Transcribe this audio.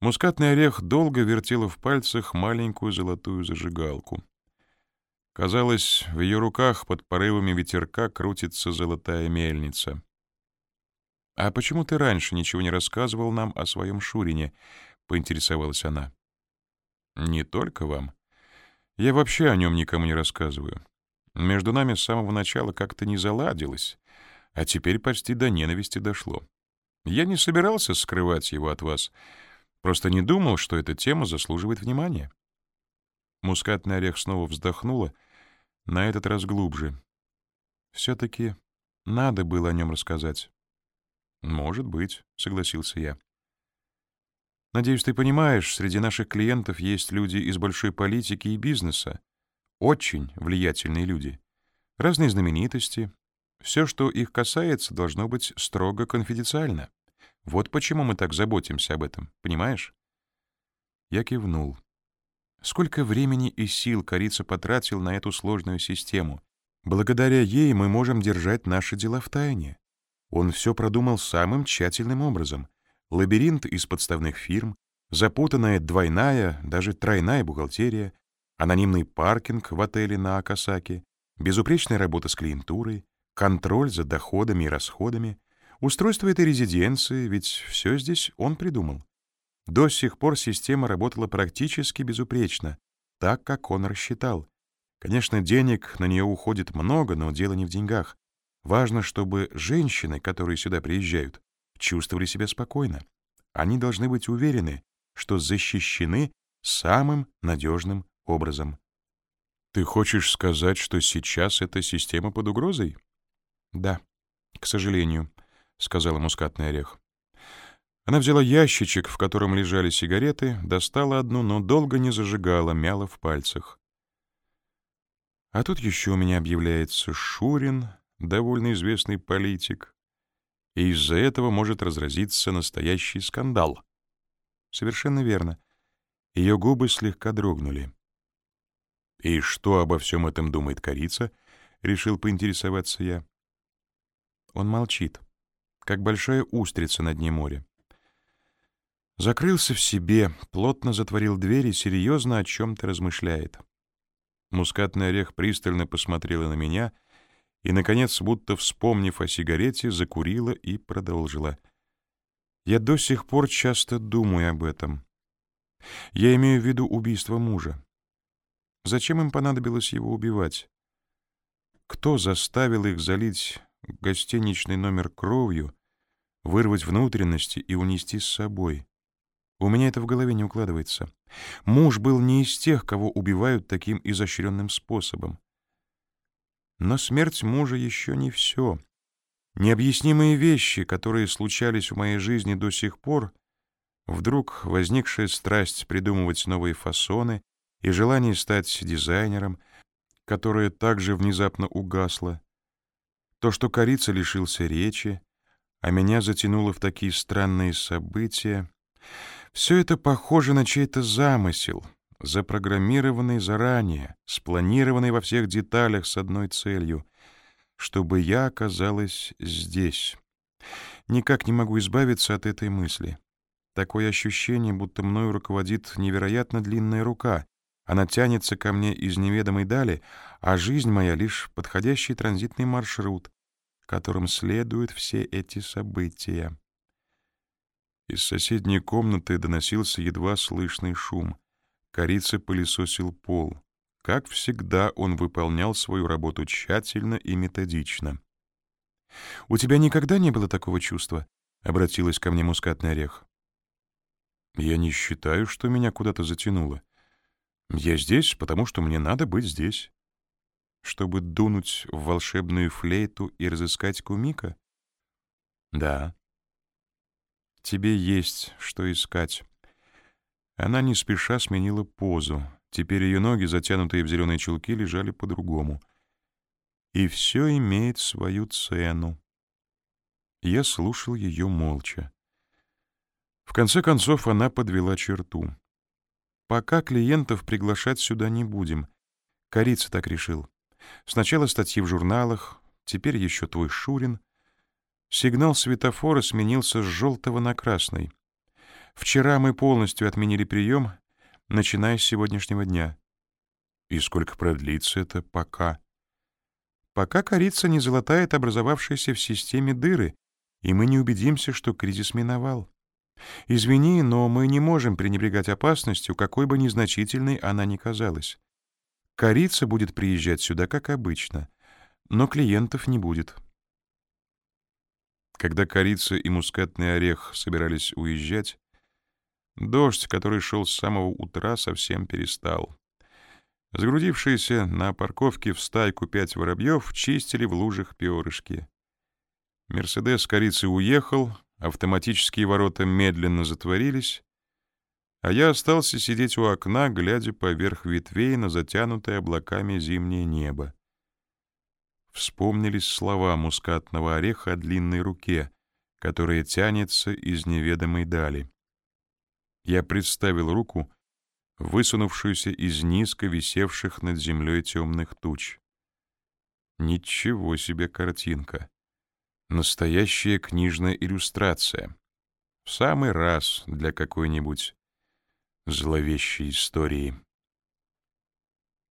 Мускатный орех долго вертела в пальцах маленькую золотую зажигалку. Казалось, в ее руках под порывами ветерка крутится золотая мельница. «А почему ты раньше ничего не рассказывал нам о своем Шурине?» — поинтересовалась она. «Не только вам. Я вообще о нем никому не рассказываю. Между нами с самого начала как-то не заладилось, а теперь почти до ненависти дошло. Я не собирался скрывать его от вас, просто не думал, что эта тема заслуживает внимания». Мускатный орех снова вздохнула, на этот раз глубже. «Все-таки надо было о нем рассказать». «Может быть», — согласился я. Надеюсь, ты понимаешь, среди наших клиентов есть люди из большой политики и бизнеса. Очень влиятельные люди. Разные знаменитости. Все, что их касается, должно быть строго конфиденциально. Вот почему мы так заботимся об этом, понимаешь? Я кивнул. Сколько времени и сил Корица потратил на эту сложную систему. Благодаря ей мы можем держать наши дела в тайне. Он все продумал самым тщательным образом лабиринт из подставных фирм, запутанная двойная, даже тройная бухгалтерия, анонимный паркинг в отеле на Акасаке, безупречная работа с клиентурой, контроль за доходами и расходами, устройство этой резиденции, ведь все здесь он придумал. До сих пор система работала практически безупречно, так, как он рассчитал. Конечно, денег на нее уходит много, но дело не в деньгах. Важно, чтобы женщины, которые сюда приезжают, чувствовали себя спокойно. Они должны быть уверены, что защищены самым надежным образом. Ты хочешь сказать, что сейчас эта система под угрозой? Да, к сожалению, сказала мускатный орех. Она взяла ящичек, в котором лежали сигареты, достала одну, но долго не зажигала, мяла в пальцах. А тут еще у меня объявляется Шурин, довольно известный политик и из-за этого может разразиться настоящий скандал. Совершенно верно. Ее губы слегка дрогнули. «И что обо всем этом думает корица?» — решил поинтересоваться я. Он молчит, как большая устрица на дне моря. Закрылся в себе, плотно затворил дверь и серьезно о чем-то размышляет. Мускатный орех пристально посмотрела на меня — и, наконец, будто вспомнив о сигарете, закурила и продолжила. «Я до сих пор часто думаю об этом. Я имею в виду убийство мужа. Зачем им понадобилось его убивать? Кто заставил их залить гостиничный номер кровью, вырвать внутренности и унести с собой? У меня это в голове не укладывается. Муж был не из тех, кого убивают таким изощренным способом. Но смерть мужа еще не все. Необъяснимые вещи, которые случались в моей жизни до сих пор, вдруг возникшая страсть придумывать новые фасоны и желание стать дизайнером, которое также внезапно угасло, то, что корица лишился речи, а меня затянуло в такие странные события, все это похоже на чей-то замысел, запрограммированный заранее, спланированный во всех деталях с одной целью — чтобы я оказалась здесь. Никак не могу избавиться от этой мысли. Такое ощущение, будто мною руководит невероятно длинная рука. Она тянется ко мне из неведомой дали, а жизнь моя — лишь подходящий транзитный маршрут, которым следуют все эти события. Из соседней комнаты доносился едва слышный шум. Корица пылесосил пол. Как всегда, он выполнял свою работу тщательно и методично. «У тебя никогда не было такого чувства?» — обратилась ко мне мускатный орех. «Я не считаю, что меня куда-то затянуло. Я здесь, потому что мне надо быть здесь. Чтобы дунуть в волшебную флейту и разыскать Кумика? Да. Тебе есть что искать. Она не спеша сменила позу. Теперь ее ноги, затянутые в зеленые чулки, лежали по-другому. И все имеет свою цену. Я слушал ее молча. В конце концов она подвела черту. Пока клиентов приглашать сюда не будем. Корица так решил. Сначала статьи в журналах, теперь еще твой Шурин. Сигнал светофора сменился с желтого на красный. Вчера мы полностью отменили прием, начиная с сегодняшнего дня. И сколько продлится это пока? Пока корица не золотает образовавшиеся в системе дыры, и мы не убедимся, что кризис миновал. Извини, но мы не можем пренебрегать опасностью, какой бы незначительной она ни казалась. Корица будет приезжать сюда, как обычно, но клиентов не будет. Когда корица и мускатный орех собирались уезжать, дождь, который шел с самого утра, совсем перестал. Сгрудившиеся на парковке в стайку пять воробьев чистили в лужах перышки. Мерседес корицы уехал, автоматические ворота медленно затворились, а я остался сидеть у окна, глядя поверх ветвей на затянутое облаками зимнее небо. Вспомнились слова мускатного ореха о длинной руке, которая тянется из неведомой дали. Я представил руку, высунувшуюся из низко висевших над землей темных туч. Ничего себе картинка! Настоящая книжная иллюстрация. В самый раз для какой-нибудь зловещей истории.